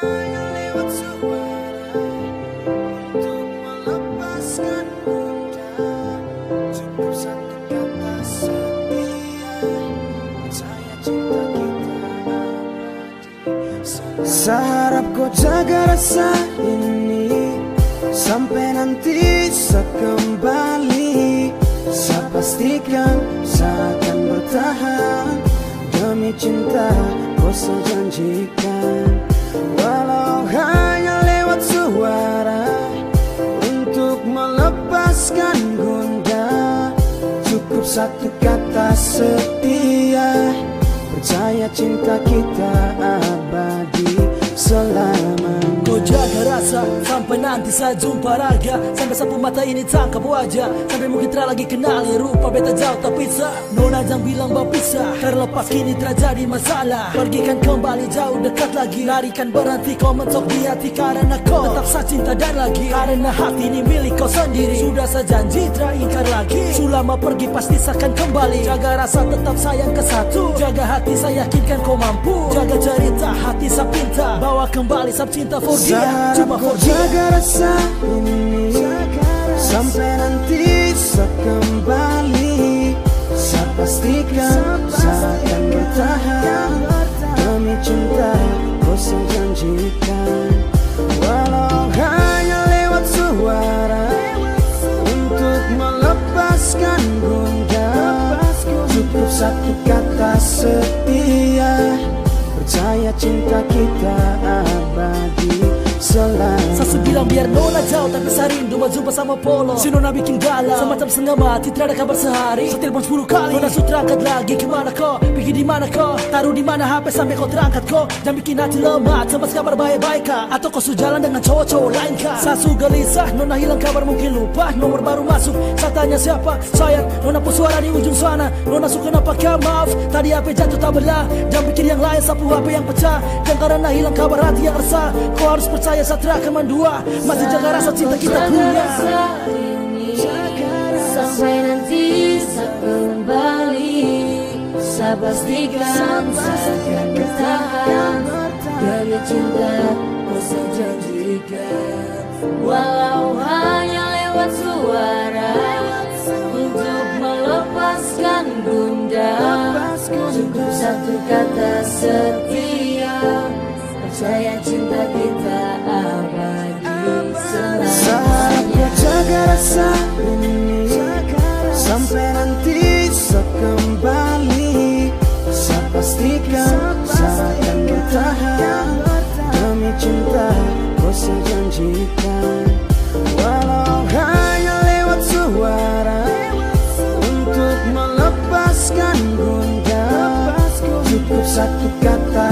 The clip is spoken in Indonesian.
Seharap kau jaga rasa ini Sampai nanti saya kembali. Saya pastikan saya akan bertahan Demi cinta kau saya janjikan Walau hanya lewat suara Untuk melepaskan gundah Cukup satu kata setia. Percaya cinta kita nanti jumpa raga Sampai sapu mata ini tangkap wajah. Sampai mungkin tak lagi kenali rupa beta jauh tak bisa. Nona jangan bilang berpisah Terlepas kini terjadi masalah. Pergikan kembali jauh dekat lagi. Larikan berhenti kau mentok di hati Karena kau. Tetap saya cinta dan lagi. Karena hati ini milik kau sendiri. Sudah saya janji tak ingkar lagi. Sulama pergi pasti akan kembali. Jaga rasa tetap sayang ke satu. Jaga hati saya yakinkan kau mampu. Jaga cerita hati saya pinta Bawa kembali sab cinta for dia. Cuma for dia rasa ini Sampai nanti saya kembali. Saya pastikan saya akan bertahan Demi cinta kau saya janjikan. Walau hanya lewat suara Untuk melepaskan gundah Cukup satu kata setia. Percaya cinta kita abadi. Selamanya Saya bilang biar Nona jauh tapi saya rindu. Mau jumpa sama Polo. Si Nona bikin galau. Semacam setengah mati tidak kabar sehari. Saya telepon 10 kali. Nona sudah angkat lagi Gimana kau? Pergi di mana kau? Taruh di mana HP sampai kau terangkat kau? Jangan bikin hati lemah. Sama kabar baik-baik kah? Atau kau sudah jalan dengan cowok-cowok lain kah? Saya suka gelisah Nona hilang kabar mungkin lupa. Nomor baru masuk Saya tanya siapa? Sayang Nona pun suara di ujung sana. Nona suka apa kau maaf. Tadi HP jatuh tak belah. Jangan bikin yang lain sapu HP yang pecah. Dan karena hilang kabar hati yang resah. Kau harus percaya Satria akan mendua Masih jaga rasa cinta kita punya. Sampai nanti saya kembali Saya pastikan saya akan bertahan Demi cinta kau saya janjikan Walau hanya lewat suara Untuk melepaskan bunda. Cukup satu kata setia. Percaya cinta kita nanti saya kembali Saya pastikan saya akan bertahan. Demi cinta kau saya janjikan Walau hanya lewat suara. Untuk melepaskan gundah Cukup satu kata